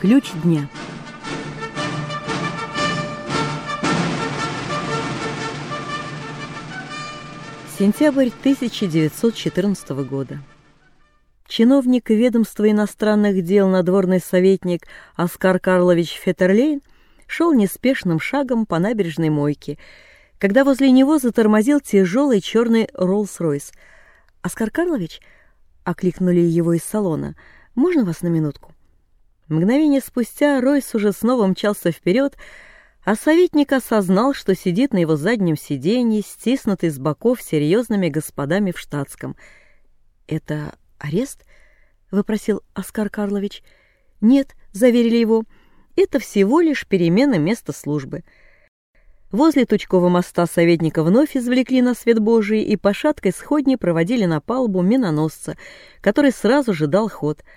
Ключ дня. Сентябрь 1914 года. Чиновник ведомства иностранных дел надворный советник Оскар Карлович Феттерлейн шел неспешным шагом по набережной мойке, когда возле него затормозил тяжелый черный Роллс-Ройс. «Оскар Карлович?» — окликнули его из салона. «Можно вас на минутку?» Мгновение спустя Ройс уже снова мчался вперед, а советник осознал, что сидит на его заднем сиденье, стиснутый с боков серьезными господами в штатском. «Это арест?» — выпросил Оскар Карлович. «Нет», — заверили его, — «это всего лишь перемена места службы». Возле Тучкового моста советника вновь извлекли на свет Божий и по шаткой сходне проводили на палубу миноносца, который сразу же дал ход —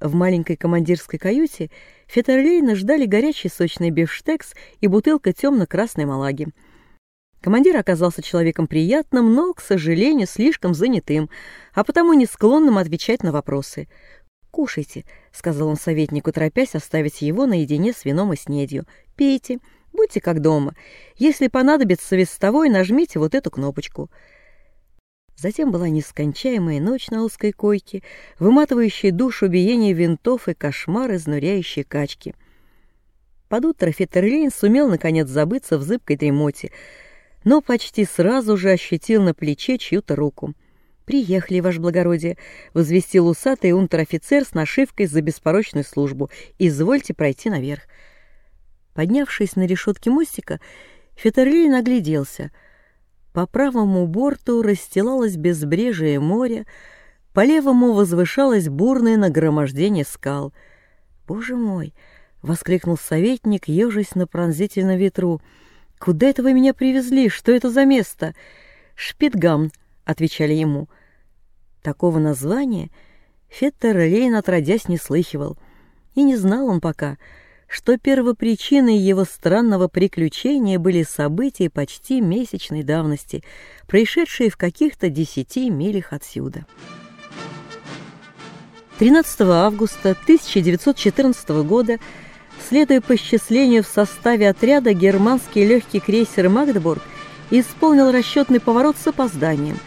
в маленькой командирской каюте Фетерлейна ждали горячий сочный бифштекс и бутылка темно-красной малаги. Командир оказался человеком приятным, но, к сожалению, слишком занятым, а потому не склонным отвечать на вопросы. «Кушайте», — сказал он советнику, торопясь оставить его наедине с вином и снедью. «Пейте, будьте как дома. Если понадобится вестовой, нажмите вот эту кнопочку». Затем была нескончаемая ночь на узкой койке, выматывающая душу биение винтов и кошмар изнуряющей качки. Под утро Феттерлейн сумел наконец забыться в зыбкой дремоте, но почти сразу же ощутил на плече чью-то руку. «Приехали, ваше благородие», — возвестил усатый унтер-офицер с нашивкой за беспорочную службу. «Извольте пройти наверх». Поднявшись на решетке мостика, Феттерлейн огляделся — по правому борту расстилалось безбрежие море, по левому возвышалось бурное нагромождение скал. «Боже мой!» — воскликнул советник, ежась на пронзительном ветру. «Куда это вы меня привезли? Что это за место?» «Шпитгам», — отвечали ему. Такого названия Феттер Лейн отродясь не слыхивал. И не знал он пока — что первопричиной его странного приключения были события почти месячной давности, происшедшие в каких-то десяти милях отсюда. 13 августа 1914 года, следуя по счислению в составе отряда, германский легкий крейсер «Магдебург» исполнил расчетный поворот с опозданием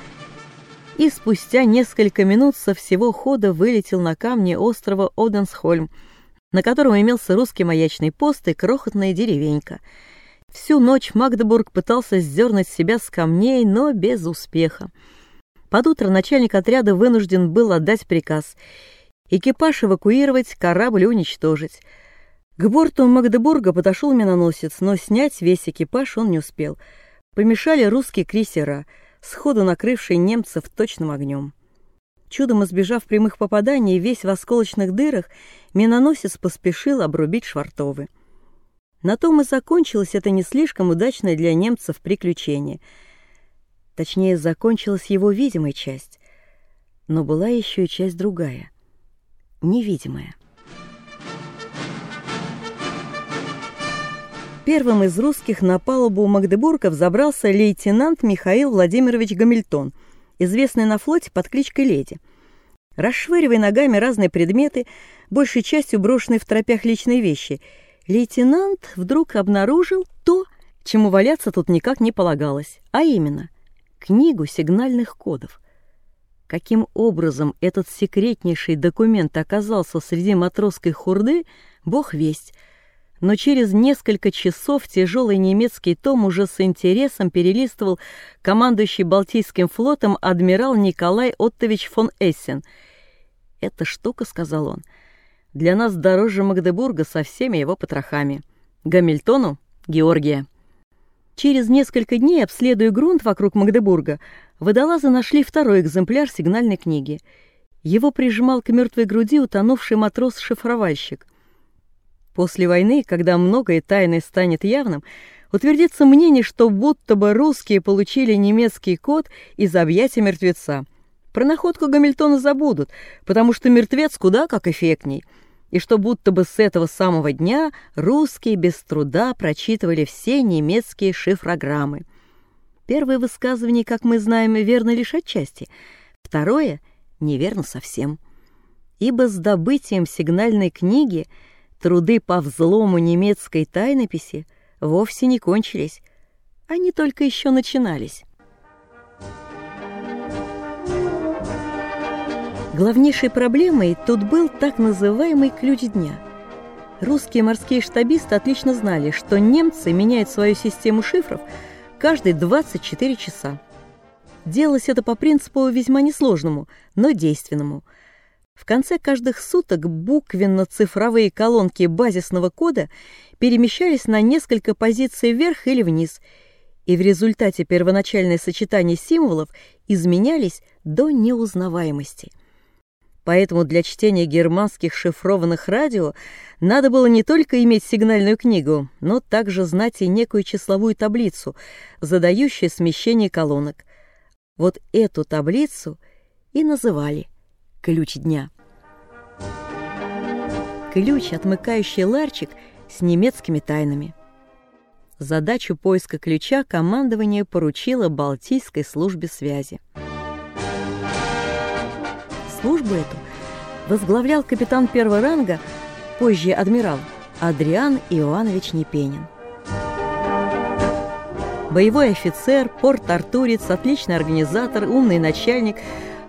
и спустя несколько минут со всего хода вылетел на камни острова Оденсхольм – на котором имелся русский маячный пост и крохотная деревенька. Всю ночь Магдебург пытался сдернуть себя с камней, но без успеха. Под утро начальник отряда вынужден был отдать приказ экипаж эвакуировать, корабль уничтожить. К борту Магдебурга подошел миноносец, но снять весь экипаж он не успел. Помешали русские крейсера, сходу накрывшие немцев точным огнем. Чудом избежав прямых попаданий, весь в осколочных дырах, миноносец поспешил обрубить швартовы. На том и закончилось это не слишком удачное для немцев приключение. Точнее, закончилась его видимая часть. Но была еще и часть другая, невидимая. Первым из русских на палубу Магдебурга взобрался лейтенант Михаил Владимирович Гамильтон – известный на флоте под кличкой Леди. Расшвыривая ногами разные предметы, большей частью брошенные в тропях личные вещи, лейтенант вдруг обнаружил то, чему валяться тут никак не полагалось, а именно книгу сигнальных кодов. Каким образом этот секретнейший документ оказался среди матросской хурды, бог весть — но через несколько часов тяжелый немецкий том уже с интересом перелистывал командующий Балтийским флотом адмирал Николай Оттович фон Эссен. «Эта штука», — сказал он, — «для нас дороже Магдебурга со всеми его потрохами. Гамильтону — Георгия». Через несколько дней, обследуя грунт вокруг Магдебурга, водолазы нашли второй экземпляр сигнальной книги. Его прижимал к мертвой груди утонувший матрос-шифровальщик. После войны, когда многое тайное станет явным, утвердится мнение, что будто бы русские получили немецкий код из объятия мертвеца. Про находку Гамильтона забудут, потому что мертвец куда как эффектней, и что будто бы с этого самого дня русские без труда прочитывали все немецкие шифрограммы. Первое высказывание, как мы знаем, верно лишь отчасти, второе — неверно совсем. Ибо с добытием сигнальной книги — Труды по взлому немецкой тайнописи вовсе не кончились, они только еще начинались. Главнейшей проблемой тут был так называемый ключ дня. Русские морские штабисты отлично знали, что немцы меняют свою систему шифров каждые 24 часа. Делалось это по принципу весьма несложному, но действенному. В конце каждых суток буквенно-цифровые колонки базисного кода перемещались на несколько позиций вверх или вниз, и в результате первоначальное сочетание символов изменялись до неузнаваемости. Поэтому для чтения германских шифрованных радио надо было не только иметь сигнальную книгу, но также знать и некую числовую таблицу, задающую смещение колонок – вот эту таблицу и называли «ключ дня». Ключ, отмыкающий ларчик с немецкими тайнами. Задачу поиска ключа командование поручило Балтийской службе связи. Службу эту возглавлял капитан первого ранга, позже адмирал, Адриан Иоанович Непенин. Боевой офицер, порт-артурец, отличный организатор, умный начальник,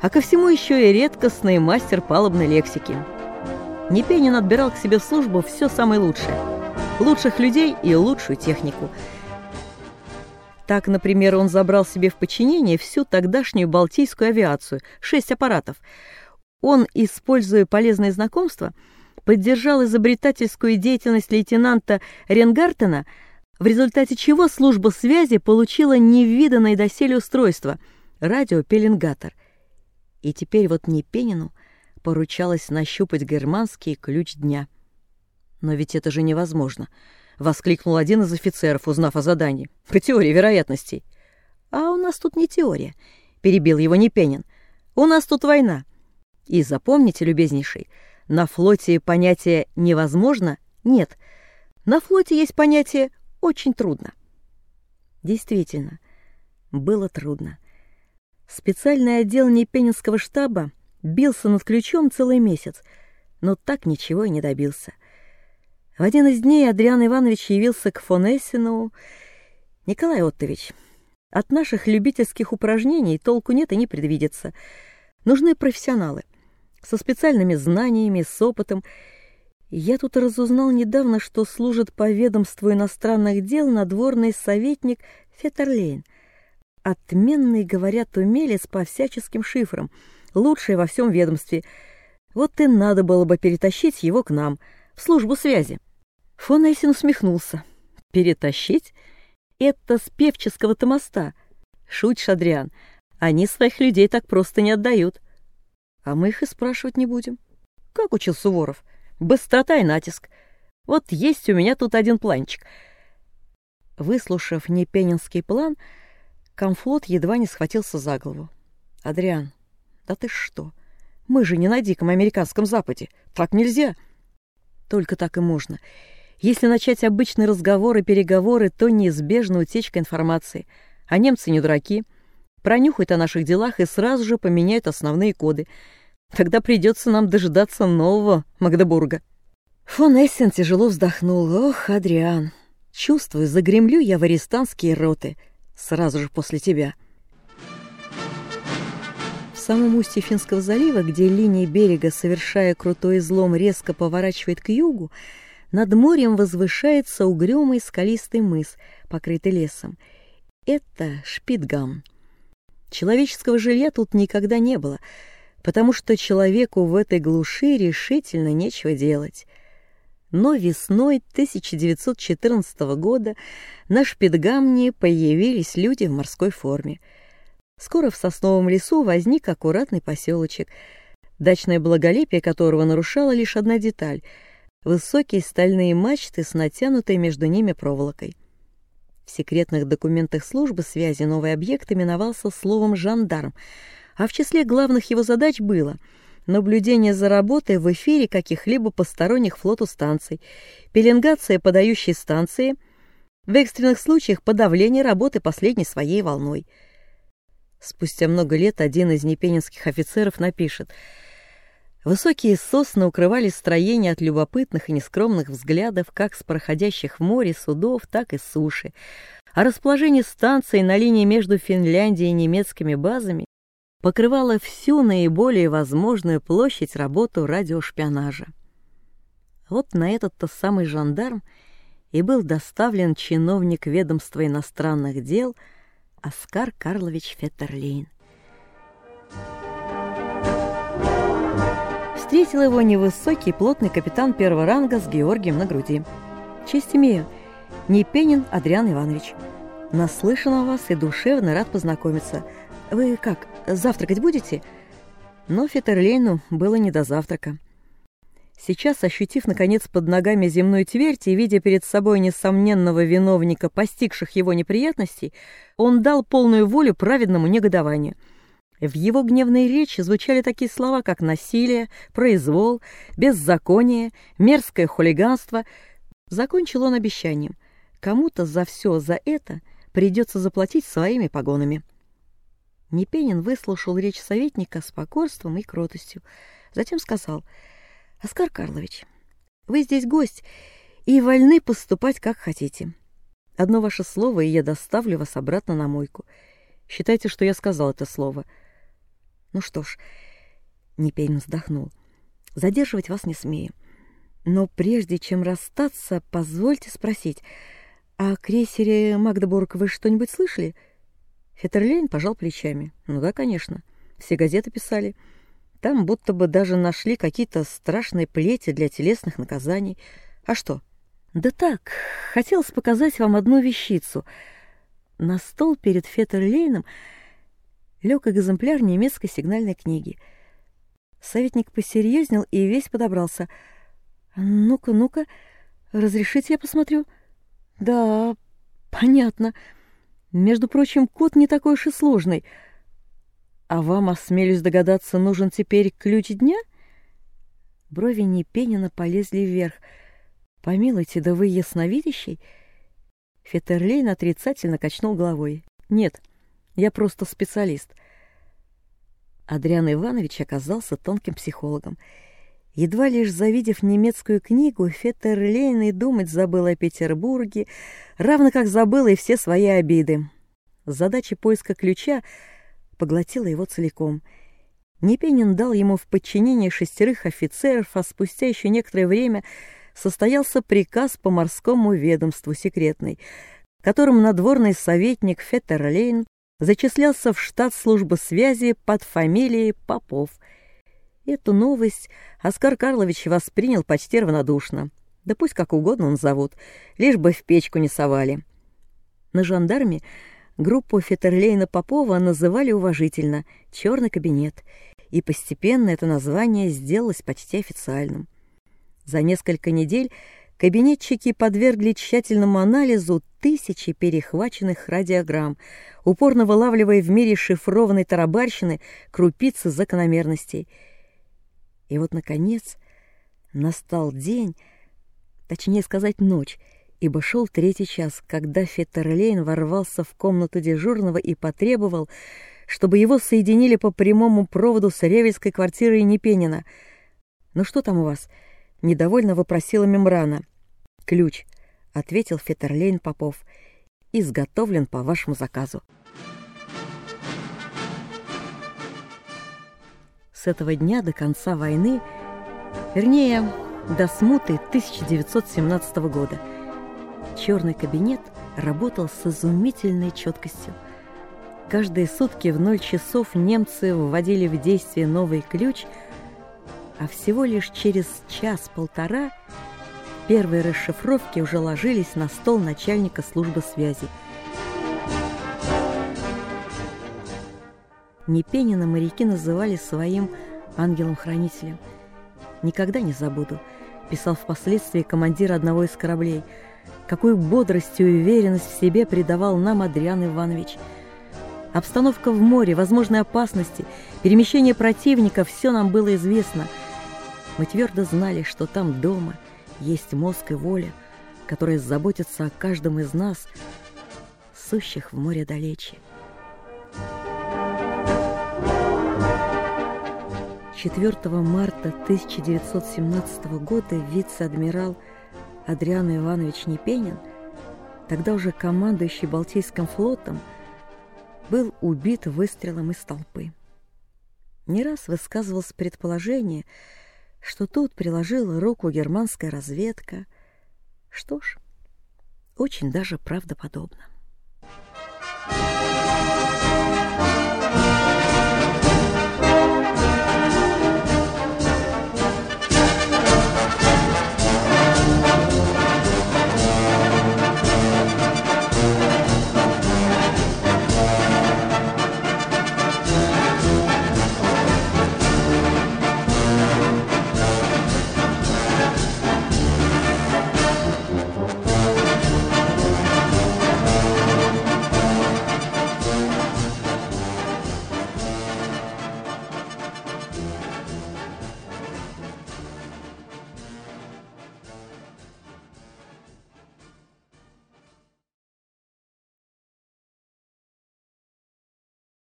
а ко всему еще и редкостный мастер палубной лексики. Непенин отбирал к себе в службу все самое лучшее. Лучших людей и лучшую технику. Так, например, он забрал себе в подчинение всю тогдашнюю балтийскую авиацию, шесть аппаратов. Он, используя полезные знакомства, поддержал изобретательскую деятельность лейтенанта Ренгартена – в результате чего служба связи получила невиданное доселе устройство — радиопеленгатор. И теперь вот Непенину поручалось нащупать германский ключ дня. «Но ведь это же невозможно!» — воскликнул один из офицеров, узнав о задании. «По теории вероятностей». «А у нас тут не теория», — перебил его Непенин. «У нас тут война. И запомните, любезнейший, на флоте понятие «невозможно» нет. На флоте есть понятие очень трудно. Действительно, было трудно. Специальный отдел Непенинского штаба бился над ключом целый месяц, но так ничего и не добился. В один из дней Адриан Иванович явился к фон Эссену. «Николай Оттович, от наших любительских упражнений толку нет и не предвидится. Нужны профессионалы, со специальными знаниями, с опытом, я тут разузнал недавно, что служит по ведомству иностранных дел надворный советник Феттерлейн. Отменный, говорят, умелец по всяческим шифрам, лучший во всем ведомстве. Вот и надо было бы перетащить его к нам, в службу связи. Фон Эйсен усмехнулся. Перетащить? Это с Певческого-то моста. Шутишь, Адриан. Они своих людей так просто не отдают. А мы их и спрашивать не будем. Как учил Суворов? — Быстрота и натиск. Вот есть у меня тут один планчик. Выслушав непенинский план, Комфлот едва не схватился за голову. «Адриан, да ты что? Мы же не на диком американском западе. Так нельзя!» «Только так и можно. Если начать обычные разговоры, переговоры, то неизбежна утечка информации. А немцы не дураки. Пронюхают о наших делах и сразу же поменяют основные коды. Тогда придется нам дожидаться нового Магдебурга. Фон Эссен тяжело вздохнул. Ох, Адриан, чувствую, загремлю я в арестанские роты сразу же после тебя. В самом устье Финского залива, где линия берега, совершая крутой излом, резко поворачивает к югу, над морем возвышается угрюмый скалистый мыс, покрытый лесом. Это Шпитгам. Человеческого жилья тут никогда не было — потому что человеку в этой глуши решительно нечего делать. Но весной 1914 года на Шпитгамне появились люди в морской форме. Скоро в сосновом лесу возник аккуратный поселочек, дачное благолепие которого нарушала лишь одна деталь — высокие стальные мачты с натянутой между ними проволокой. В секретных документах службы связи новый объект именовался словом «жандарм», а в числе главных его задач было наблюдение за работой в эфире каких-либо посторонних флоту станций, пеленгация подающей станции, в экстренных случаях подавление работы последней своей волной. Спустя много лет один из непенинских офицеров напишет Высокие сосны укрывали строение от любопытных и нескромных взглядов как с проходящих в море судов, так и с суши. А расположение станций на линии между Финляндией и немецкими базами покрывало всю наиболее возможную площадь работу радиошпионажа. Вот на этот-то самый жандарм и был доставлен чиновник ведомства иностранных дел Оскар Карлович Феттерлейн. Встретил его невысокий плотный капитан первого ранга с Георгием на груди. «Честь имею. Непенин Адриан Иванович. Наслышан о вас и душевно рад познакомиться. Вы как, завтракать будете?» Но Фетерлейну было не до завтрака. Сейчас, ощутив, наконец, под ногами земную твердь и видя перед собой несомненного виновника, постигших его неприятностей, он дал полную волю праведному негодованию — в его гневной речи звучали такие слова, как насилие, произвол, беззаконие, мерзкое хулиганство. Закончил он обещанием. Кому-то за все за это придется заплатить своими погонами. Непенин выслушал речь советника с покорством и кротостью. Затем сказал, «Оскар Карлович, вы здесь гость и вольны поступать, как хотите. Одно ваше слово, и я доставлю вас обратно на мойку. Считайте, что я сказал это слово». Ну что ж, Непейн вздохнул. Задерживать вас не смею. Но прежде чем расстаться, позвольте спросить, о крейсере Магдебург вы что-нибудь слышали? Фетерлейн пожал плечами. Ну да, конечно. Все газеты писали. Там будто бы даже нашли какие-то страшные плети для телесных наказаний. А что? Да так, хотелось показать вам одну вещицу. На стол перед Фетерлейном лег экземпляр немецкой сигнальной книги. Советник посерьезнел и весь подобрался. «Ну-ка, ну-ка, разрешите я посмотрю?» «Да, понятно. Между прочим, код не такой уж и сложный. А вам, осмелюсь догадаться, нужен теперь ключ дня?» Брови Непенина полезли вверх. «Помилуйте, да вы ясновидящий?» Фетерлейн отрицательно качнул головой. «Нет». Я просто специалист. Адриан Иванович оказался тонким психологом. Едва лишь завидев немецкую книгу, Феттерлейн и думать забыл о Петербурге, равно как забыл и все свои обиды. Задача поиска ключа поглотила его целиком. Непенин дал ему в подчинение шестерых офицеров, а спустя еще некоторое время состоялся приказ по морскому ведомству секретный, которым надворный советник Феттерлейн зачислялся в штат службы связи под фамилией Попов. Эту новость Оскар Карлович воспринял почти равнодушно. Да пусть как угодно он зовут, лишь бы в печку не совали. На жандарме группу Фетерлейна Попова называли уважительно «черный кабинет», и постепенно это название сделалось почти официальным. За несколько недель Кабинетчики подвергли тщательному анализу тысячи перехваченных радиограмм, упорно вылавливая в мире шифрованной тарабарщины крупицы закономерностей. И вот, наконец, настал день, точнее сказать, ночь, ибо шел третий час, когда Феттерлейн ворвался в комнату дежурного и потребовал, чтобы его соединили по прямому проводу с ревельской квартирой Непенина. «Ну что там у вас?» Недовольно вопросила мембрана. «Ключ», — ответил Фетерлейн Попов, — «изготовлен по вашему заказу». С этого дня до конца войны, вернее, до смуты 1917 года, черный кабинет работал с изумительной четкостью. Каждые сутки в ноль часов немцы вводили в действие новый ключ — а всего лишь через час-полтора первые расшифровки уже ложились на стол начальника службы связи. Непенина моряки называли своим ангелом-хранителем. «Никогда не забуду», — писал впоследствии командир одного из кораблей, «какую бодрость и уверенность в себе придавал нам Адриан Иванович». Обстановка в море, возможные опасности, перемещение противника – все нам было известно – мы твердо знали, что там дома есть мозг и воля, которые заботятся о каждом из нас, сущих в море далече. 4 марта 1917 года вице-адмирал Адриан Иванович Непенин, тогда уже командующий Балтийским флотом, был убит выстрелом из толпы. Не раз высказывалось предположение, что тут приложила руку германская разведка. Что ж, очень даже правдоподобно.